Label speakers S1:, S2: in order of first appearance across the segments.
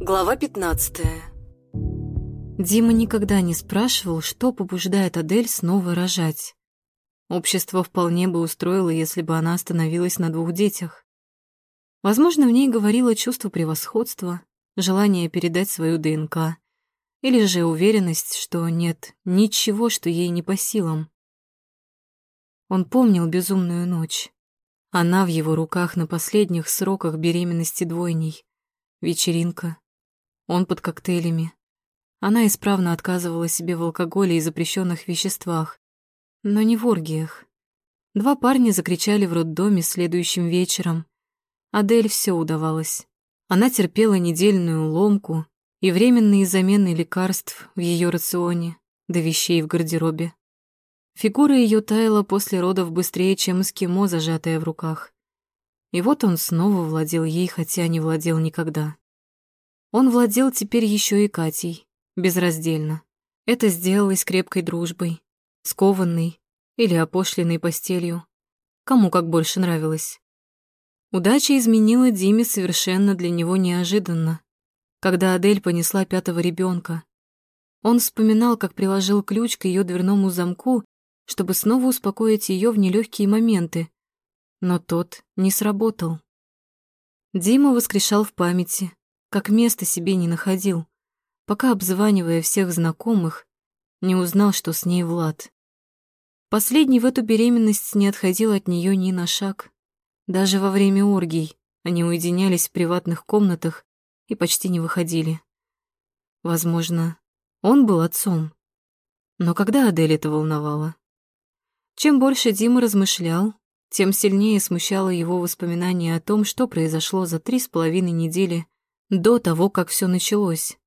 S1: Глава 15
S2: Дима никогда не спрашивал, что побуждает Адель снова рожать. Общество вполне бы устроило, если бы она остановилась на двух детях. Возможно, в ней говорило чувство превосходства, желание передать свою ДНК, или же уверенность, что нет ничего, что ей не по силам. Он помнил безумную ночь. Она в его руках на последних сроках беременности двойней. Вечеринка. Он под коктейлями. Она исправно отказывала себе в алкоголе и запрещенных веществах, но не в оргиях. Два парня закричали в роддоме следующим вечером. Адель все удавалось. Она терпела недельную ломку и временные замены лекарств в ее рационе, до вещей в гардеробе. Фигура ее таяла после родов быстрее, чем эскимо, зажатая в руках. И вот он снова владел ей, хотя не владел никогда. Он владел теперь еще и Катей, безраздельно. Это сделалось крепкой дружбой, скованной или опошленной постелью. Кому как больше нравилось. Удача изменила Диме совершенно для него неожиданно, когда Адель понесла пятого ребенка. Он вспоминал, как приложил ключ к ее дверному замку чтобы снова успокоить ее в нелегкие моменты, но тот не сработал. Дима воскрешал в памяти, как места себе не находил, пока, обзванивая всех знакомых, не узнал, что с ней Влад. Последний в эту беременность не отходил от нее ни на шаг. Даже во время оргий они уединялись в приватных комнатах и почти не выходили. Возможно, он был отцом. Но когда Адель это волновало? Чем больше Дима размышлял, тем сильнее смущало его воспоминание о том, что произошло за три с половиной недели до того, как все началось.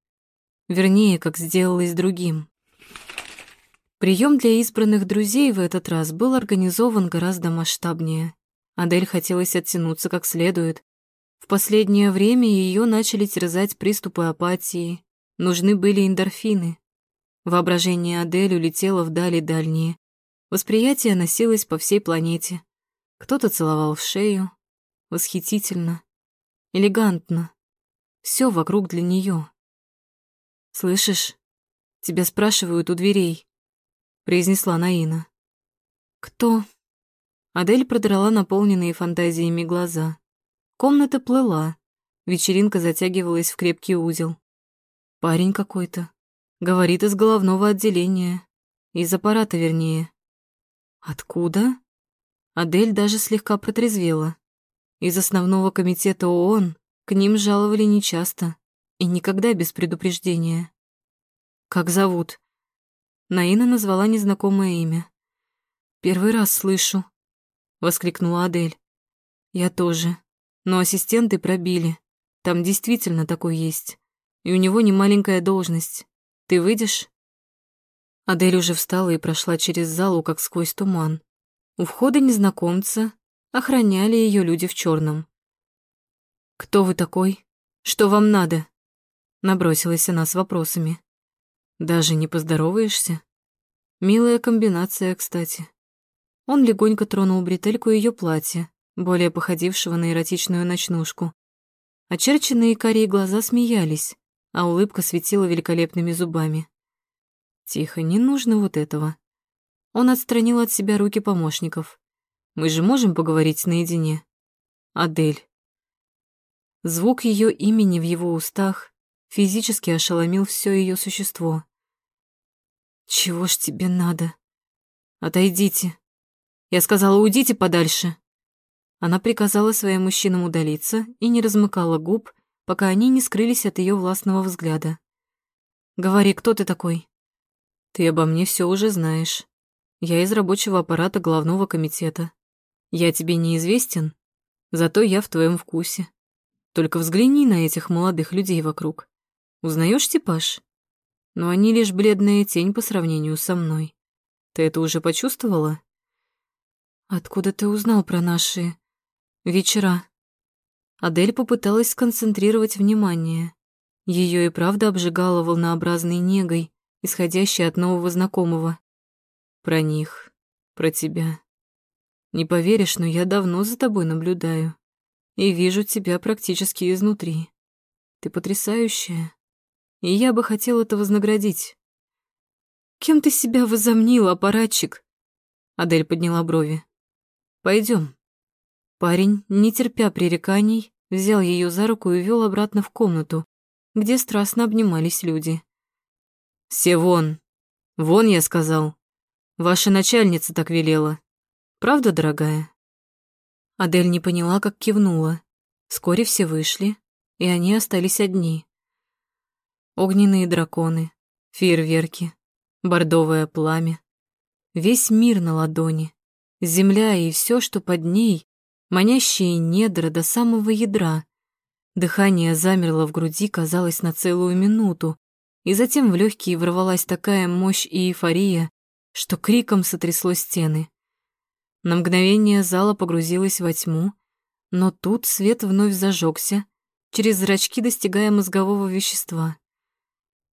S2: Вернее, как сделалось другим. Прием для избранных друзей в этот раз был организован гораздо масштабнее. Адель хотелось оттянуться как следует. В последнее время ее начали терзать приступы апатии. Нужны были эндорфины. Воображение Адель улетело вдали дальние, Восприятие носилось по всей планете. Кто-то целовал в шею. Восхитительно. Элегантно. Все вокруг для нее. «Слышишь? Тебя спрашивают у дверей», — произнесла Наина. «Кто?» Адель продрала наполненные фантазиями глаза. Комната плыла. Вечеринка затягивалась в крепкий узел. Парень какой-то. Говорит из головного отделения. Из аппарата, вернее. Откуда? Адель даже слегка протрезвела. Из основного комитета ООН к ним жаловали нечасто и никогда без предупреждения. Как зовут? Наина назвала незнакомое имя. Первый раз слышу, воскликнула Адель. Я тоже. Но ассистенты пробили. Там действительно такой есть. И у него не маленькая должность. Ты выйдешь? Адель уже встала и прошла через залу, как сквозь туман. У входа незнакомца охраняли ее люди в черном. «Кто вы такой? Что вам надо?» Набросилась она с вопросами. «Даже не поздороваешься?» Милая комбинация, кстати. Он легонько тронул бретельку ее платья, более походившего на эротичную ночнушку. Очерченные карие глаза смеялись, а улыбка светила великолепными зубами. Тихо, не нужно вот этого. Он отстранил от себя руки помощников. Мы же можем поговорить наедине. Адель. Звук ее имени в его устах физически ошеломил все ее существо. Чего ж тебе надо? Отойдите. Я сказала, уйдите подальше. Она приказала своим мужчинам удалиться и не размыкала губ, пока они не скрылись от ее властного взгляда. «Говори, кто ты такой?» Ты обо мне все уже знаешь. Я из рабочего аппарата главного комитета. Я тебе неизвестен, зато я в твоем вкусе. Только взгляни на этих молодых людей вокруг. Узнаешь типаж? Но они лишь бледная тень по сравнению со мной. Ты это уже почувствовала? Откуда ты узнал про наши вечера? Адель попыталась сконцентрировать внимание. Ее и правда обжигала волнообразной негой, исходящий от нового знакомого. Про них, про тебя. Не поверишь, но я давно за тобой наблюдаю и вижу тебя практически изнутри. Ты потрясающая, и я бы хотел это вознаградить. Кем ты себя возомнил, аппаратчик? Адель подняла брови. Пойдем. Парень, не терпя пререканий, взял ее за руку и вел обратно в комнату, где страстно обнимались люди. «Все вон! Вон, я сказал! Ваша начальница так велела. Правда, дорогая?» Адель не поняла, как кивнула. Вскоре все вышли, и они остались одни. Огненные драконы, фейерверки, бордовое пламя. Весь мир на ладони, земля и все, что под ней, манящие недра до самого ядра. Дыхание замерло в груди, казалось, на целую минуту, и затем в легкие ворвалась такая мощь и эйфория, что криком сотрясло стены. На мгновение зала погрузилась во тьму, но тут свет вновь зажегся, через зрачки достигая мозгового вещества.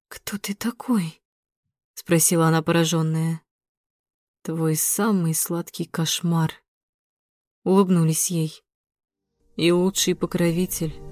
S2: «Кто ты такой?» — спросила она пораженная. «Твой самый сладкий кошмар», — улыбнулись ей. «И лучший покровитель».